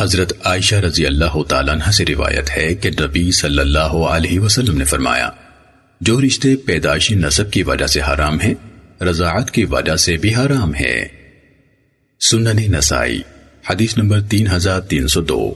حضرت عائشہ رضی اللہ تعالیٰ عنہ سے روایت ہے کہ نبی صلی اللہ علیہ وسلم نے فرمایا، جو رشتے پیدائشی نصب کی وجہ سے حرام ہیں، رضاعت کی وجہ سے بھی حرام ہے سنن نسائی، حدیث نمبر تین ہزار تین سو دو۔